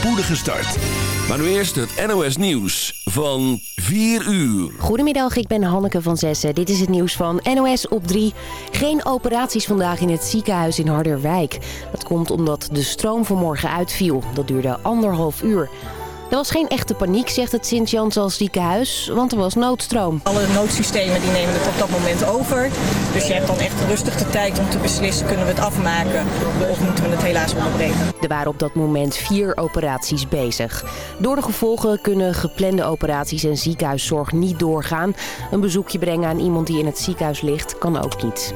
spoedige start. Maar nu eerst het NOS Nieuws van 4 uur. Goedemiddag, ik ben Hanneke van Zessen. Dit is het nieuws van NOS op 3. Geen operaties vandaag in het ziekenhuis in Harderwijk. Dat komt omdat de stroom vanmorgen uitviel. Dat duurde anderhalf uur. Er was geen echte paniek, zegt het Sint-Jans ziekenhuis, want er was noodstroom. Alle noodsystemen die nemen het op dat moment over. Dus je hebt dan echt rustig de tijd om te beslissen, kunnen we het afmaken of moeten we het helaas onderbreken. Er waren op dat moment vier operaties bezig. Door de gevolgen kunnen geplande operaties en ziekenhuiszorg niet doorgaan. Een bezoekje brengen aan iemand die in het ziekenhuis ligt kan ook niet.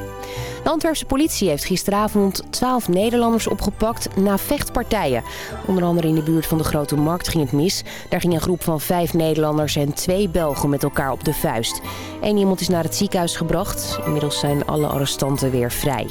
De Antwerpse politie heeft gisteravond 12 Nederlanders opgepakt na vechtpartijen. Onder andere in de buurt van de Grote Markt ging het mis. Daar ging een groep van vijf Nederlanders en twee Belgen met elkaar op de vuist. Eén iemand is naar het ziekenhuis gebracht. Inmiddels zijn alle arrestanten weer vrij.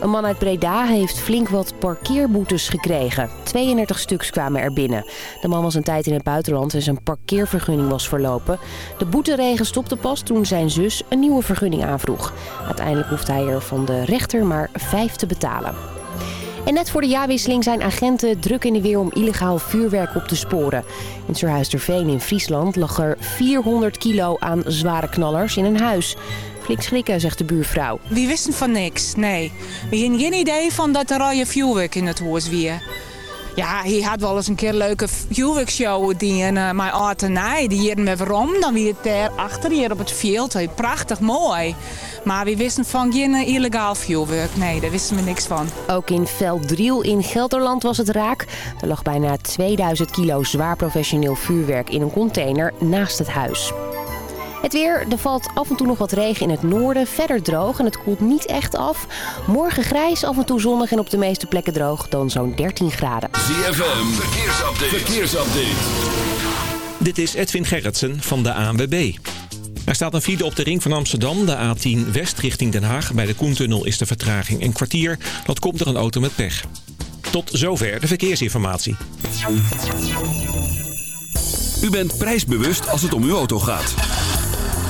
Een man uit Breda heeft flink wat parkeerboetes gekregen. 32 stuks kwamen er binnen. De man was een tijd in het buitenland en zijn parkeervergunning was verlopen. De boeteregen stopte pas toen zijn zus een nieuwe vergunning aanvroeg. Uiteindelijk hoeft hij er van de rechter maar vijf te betalen. En net voor de jaarwisseling zijn agenten druk in de weer om illegaal vuurwerk op te sporen. In Surhuisterveen in Friesland lag er 400 kilo aan zware knallers in een huis. Flink schrikken, zegt de buurvrouw. We wisten van niks, nee. We hadden geen idee van dat er rode vuurwerk in het huis weer. Ja, hij had wel eens een keer een leuke vuurwerkshow die in uh, mijn Artenij. Die hier met waarom, dan wie het daar achter hier op het veld. Prachtig mooi. Maar we wisten van geen illegaal vuurwerk. Nee, daar wisten we niks van. Ook in Veldriel in Gelderland was het raak. Er lag bijna 2000 kilo zwaar professioneel vuurwerk in een container naast het huis. Het weer, er valt af en toe nog wat regen in het noorden, verder droog en het koelt niet echt af. Morgen grijs, af en toe zonnig en op de meeste plekken droog, dan zo'n 13 graden. ZFM, verkeersupdate. verkeersupdate. Dit is Edwin Gerritsen van de ANWB. Er staat een file op de ring van Amsterdam, de A10 West richting Den Haag. Bij de Koentunnel is de vertraging een kwartier. Dat komt er een auto met pech. Tot zover de verkeersinformatie. U bent prijsbewust als het om uw auto gaat.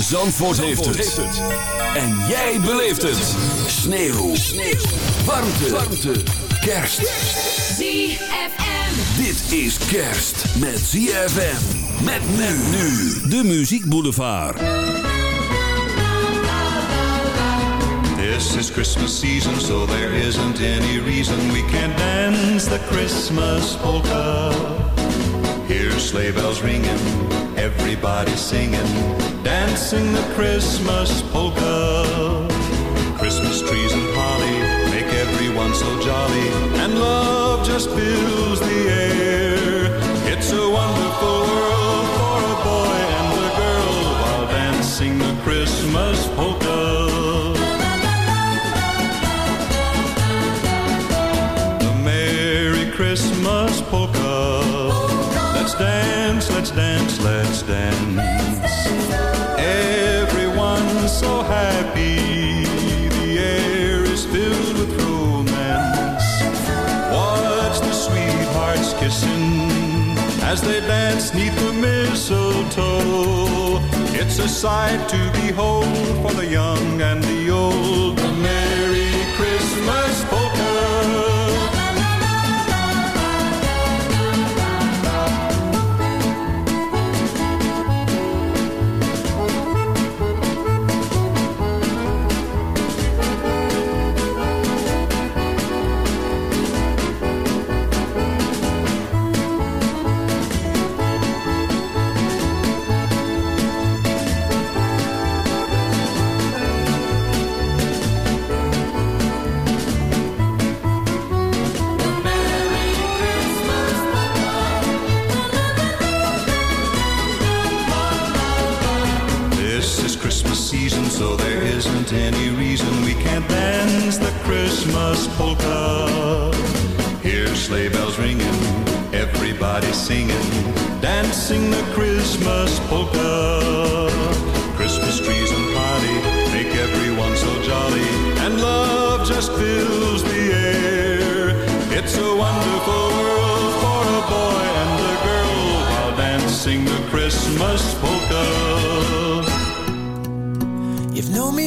Zandvoort, heeft, het. En jij beleeft het. Sneeuw. Sneeuw. Warmte. Warmte. Kerst. ZFM. Dit is kerst met ZFM. Met men nu. De Muziek Boulevard. This is Christmas season, so there isn't any reason we can't dance the Christmas polka. Hear sleigh bells ringing, everybody singing, dancing the Christmas polka. Christmas trees and holly make everyone so jolly, and love just fills the air. It's a wonderful world let's dance, let's dance. Everyone's so happy. The air is filled with romance. Watch the sweethearts kissing as they dance neath the mistletoe. It's a sight to behold for the young and the old. The Merry Christmas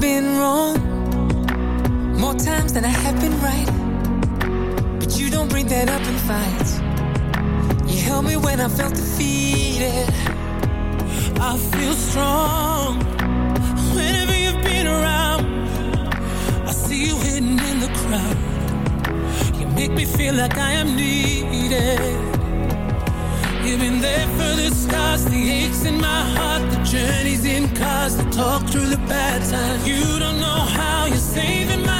been wrong more times than I have been right. But you don't bring that up in fights. You help me when I felt defeated. I feel strong whenever you've been around. I see you hidden in the crowd. You make me feel like I am needed. Been there for the scars, the aches in my heart, the journeys in cars, the talk through the bad times. You don't know how you're saving my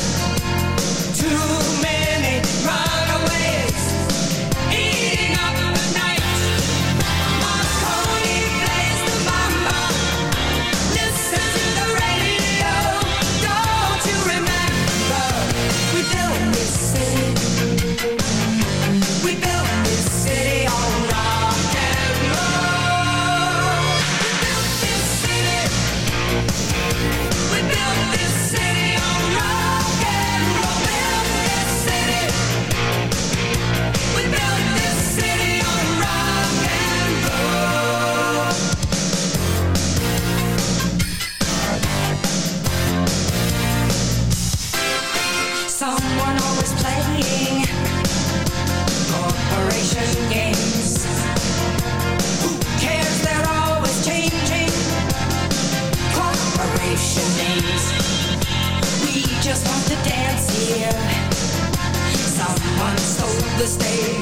The stage.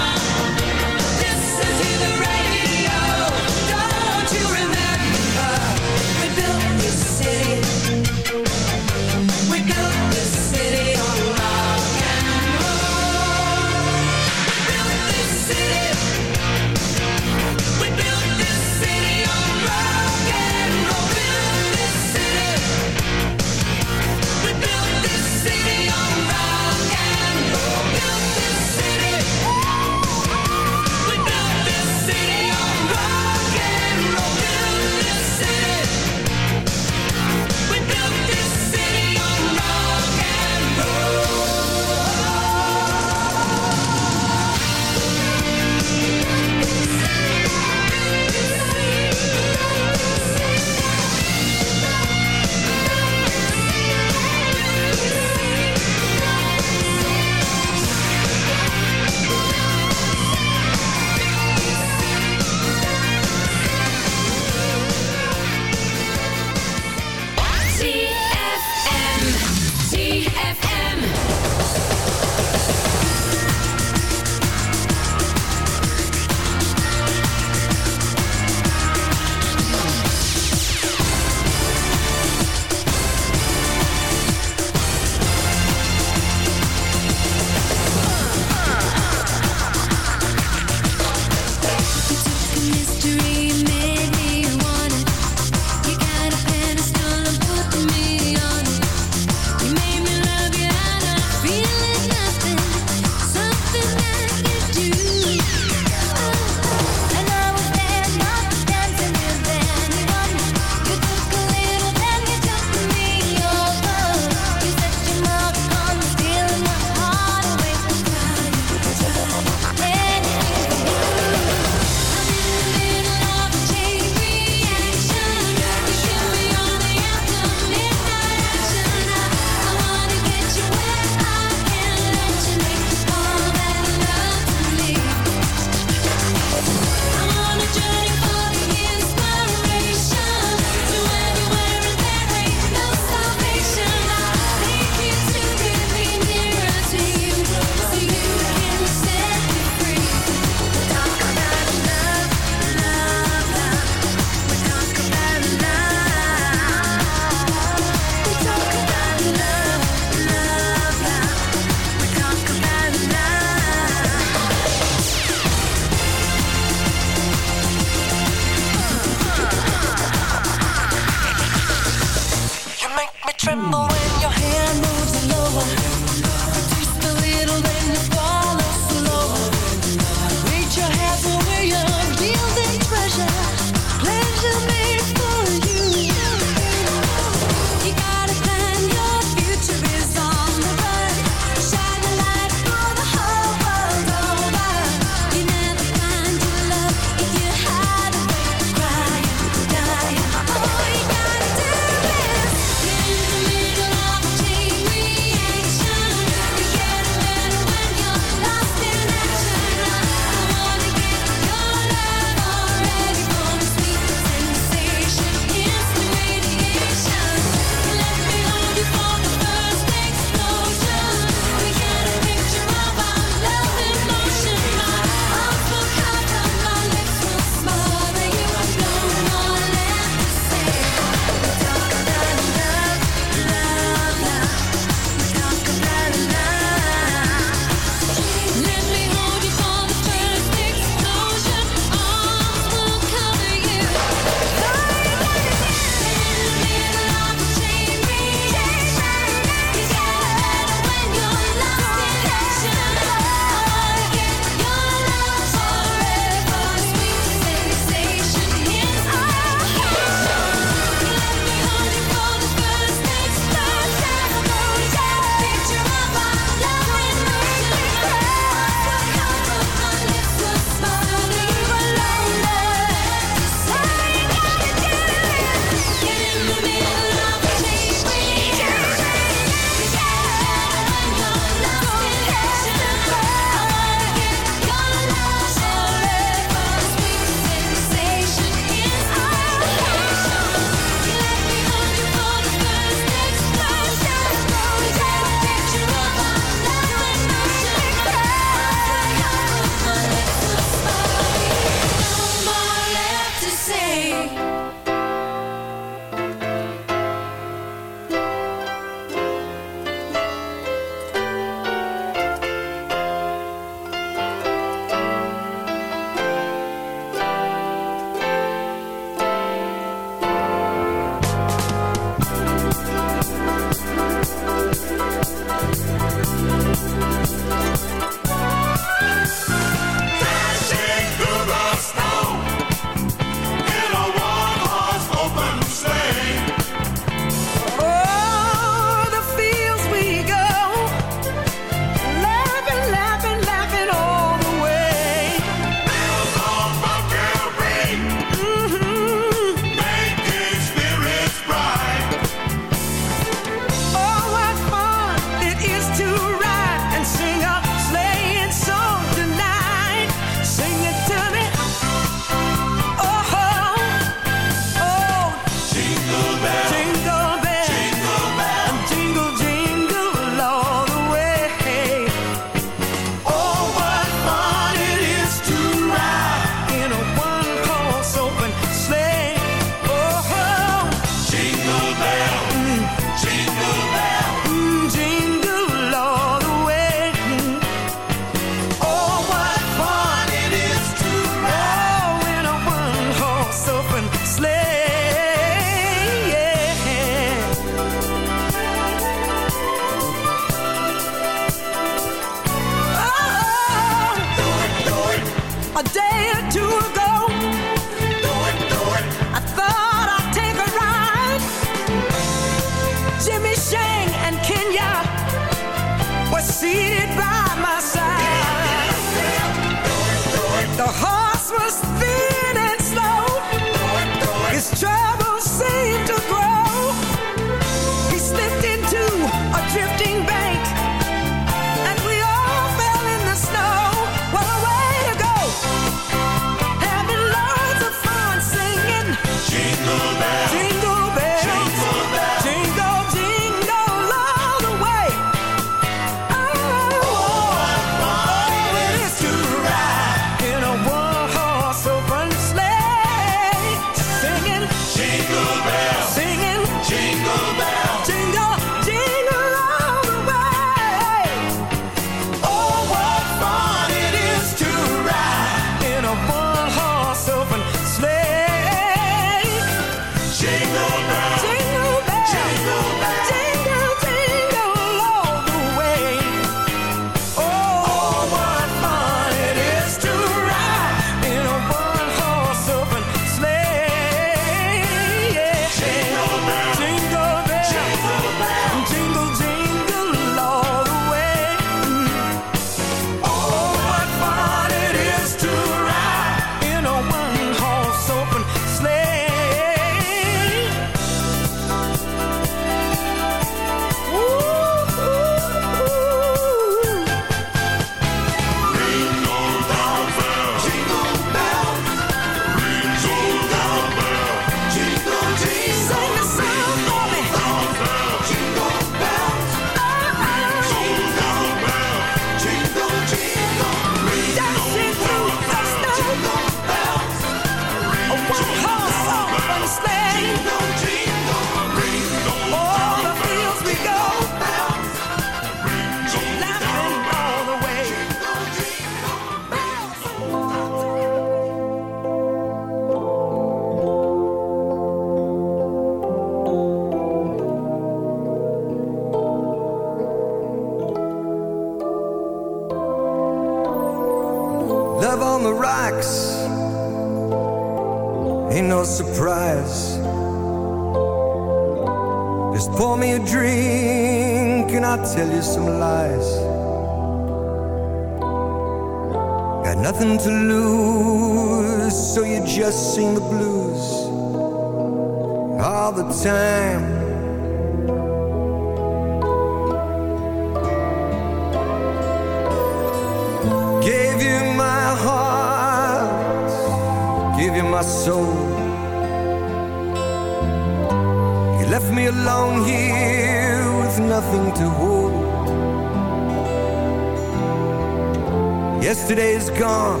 Yesterday is gone.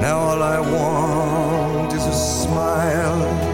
Now all I want is a smile.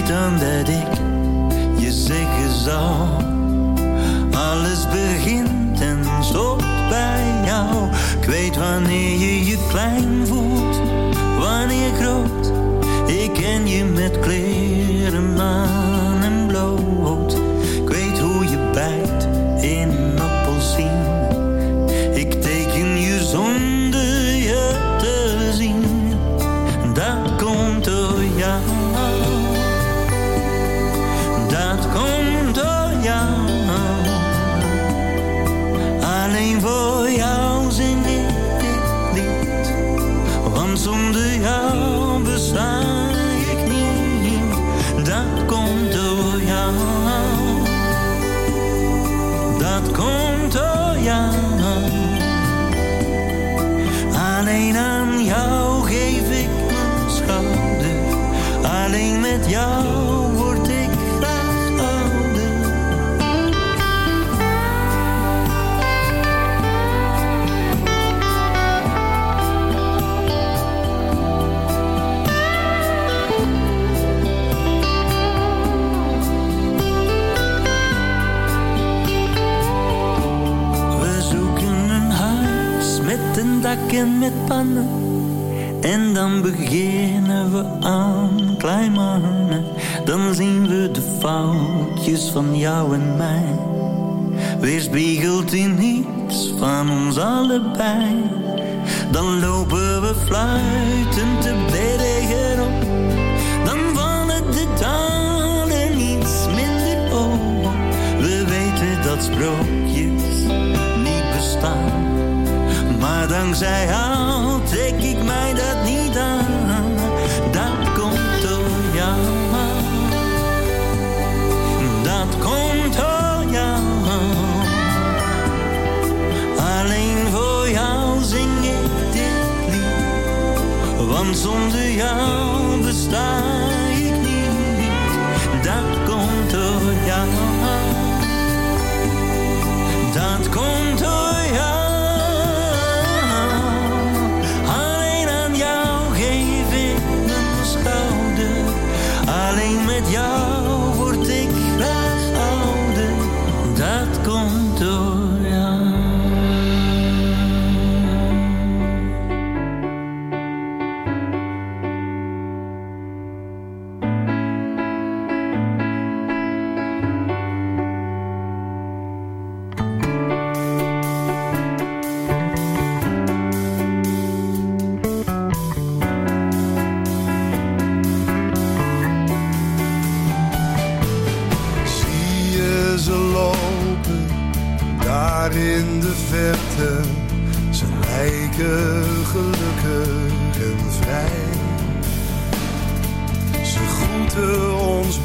Weet dan dat ik je zeggen zal. Alles begint en stopt bij jou. Ik weet wanneer je je klein voelt, wanneer groot. Ik ken je met kleren en dan beginnen we aan klein. Dan zien we de foutjes van jou en mij. Weerspiegeld in iets van ons allebei. Dan lopen we fluitend te bergen op. Dan vallen de dalen iets minder op. We weten dat sprookjes Dankzij jou trek ik mij dat niet aan. Dat komt door jou. Dat komt door jou. Alleen voor jou zing ik dit lied. Want zonder jou besta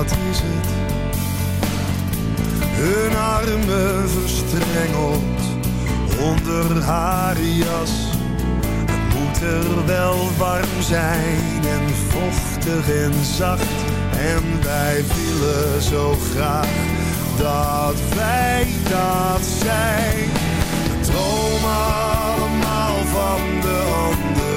wat is het? Hun armen verstrengeld onder haar jas. Het moet er wel warm zijn en vochtig en zacht. En wij willen zo graag dat wij dat zijn. We dromen allemaal van de anderen.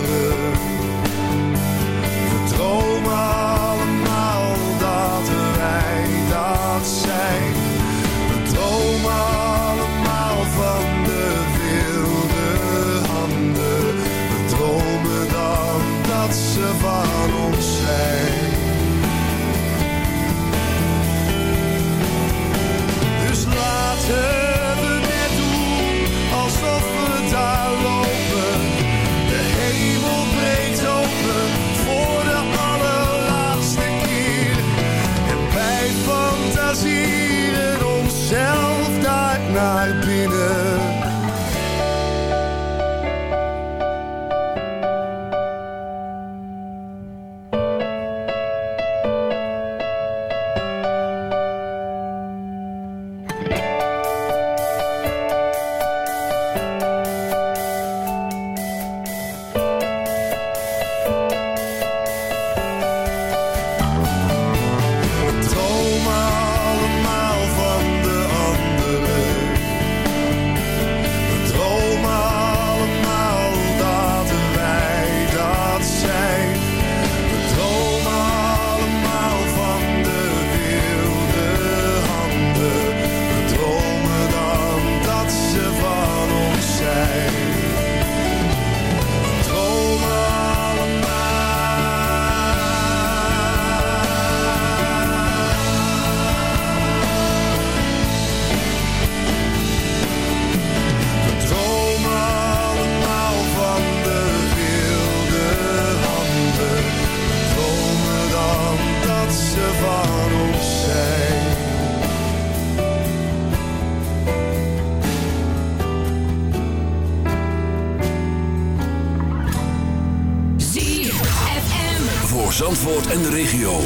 Voor Zandvoort en de regio.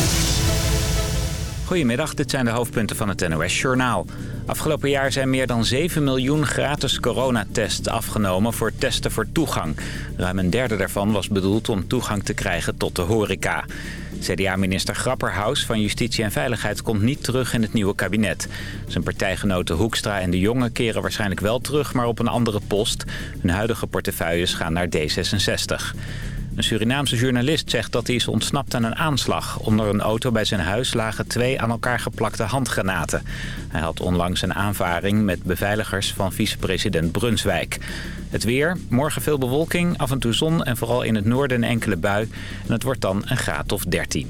Goedemiddag, dit zijn de hoofdpunten van het NOS-journaal. Afgelopen jaar zijn meer dan 7 miljoen gratis coronatests afgenomen voor testen voor toegang. Ruim een derde daarvan was bedoeld om toegang te krijgen tot de horeca. CDA-minister Grapperhaus van Justitie en Veiligheid komt niet terug in het nieuwe kabinet. Zijn partijgenoten Hoekstra en De Jonge keren waarschijnlijk wel terug, maar op een andere post. Hun huidige portefeuilles gaan naar D66. Een Surinaamse journalist zegt dat hij is ontsnapt aan een aanslag. Onder een auto bij zijn huis lagen twee aan elkaar geplakte handgranaten. Hij had onlangs een aanvaring met beveiligers van vicepresident Brunswijk. Het weer, morgen veel bewolking, af en toe zon en vooral in het noorden een enkele bui. En het wordt dan een graad of 13.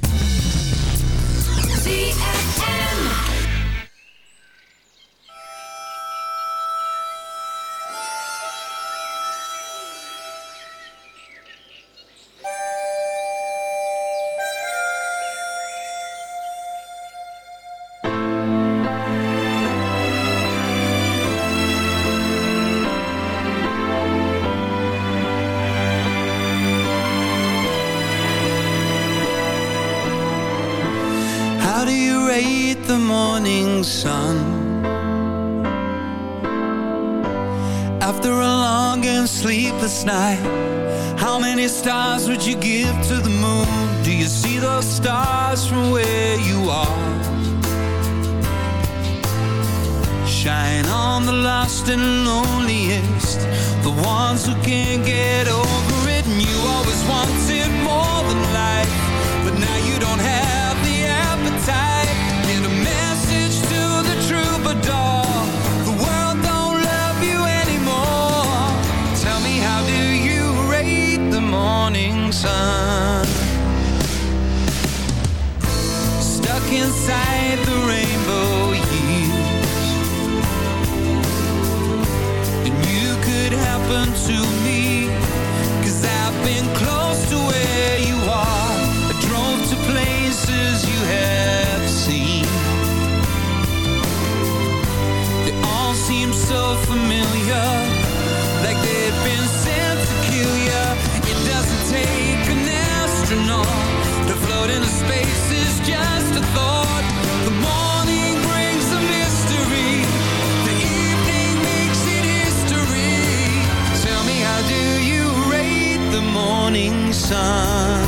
morning sun.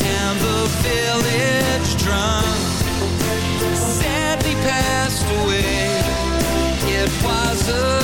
And the village drum Sadly passed away. It was a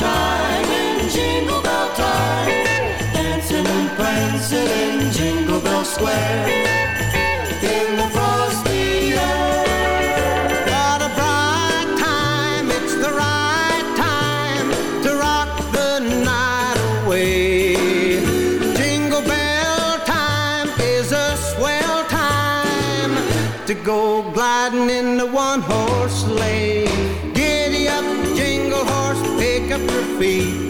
time in Jingle Bell time, dancing and prancing in Jingle Bell Square. see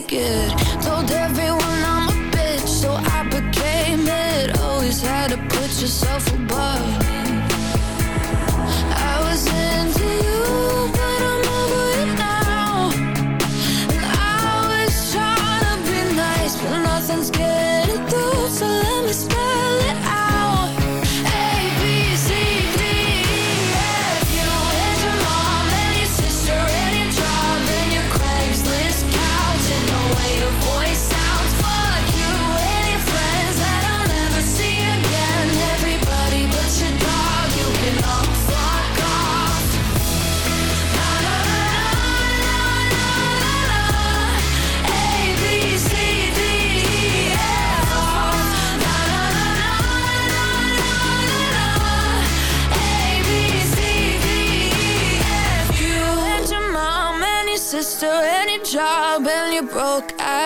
take it. Told everyone I'm a bitch, so I became it. Always had to put yourself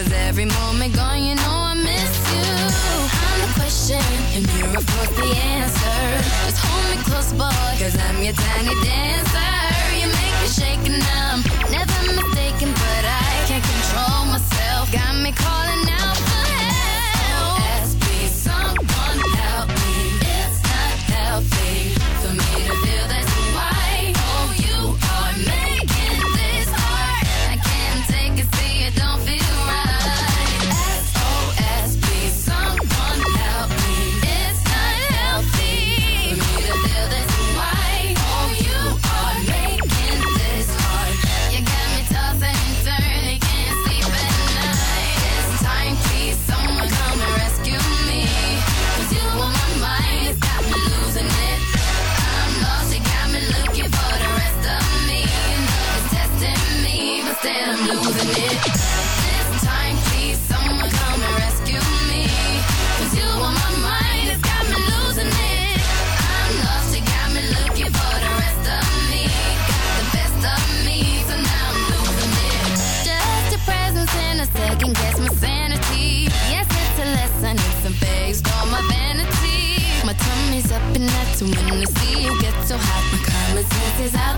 Cause every moment gone, you know I miss you. I'm the question, and you're of course the answer. Just hold me close, boy, cause I'm your tiny dancer. You make me shake and I'm never mistaken.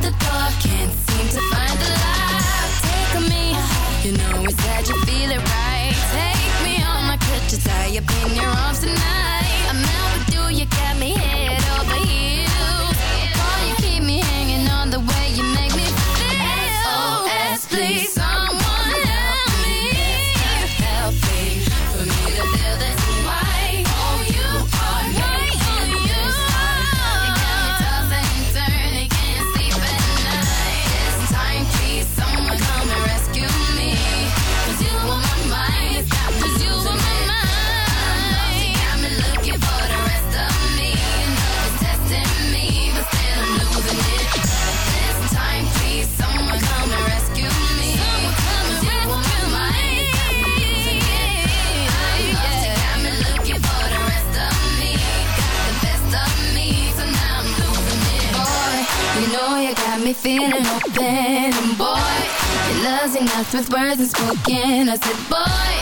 the door, can't seem to find the light. Take me, you know it's sad you feel it right. Take me on my crutches, I your pain does your with words unspoken. I said, boy.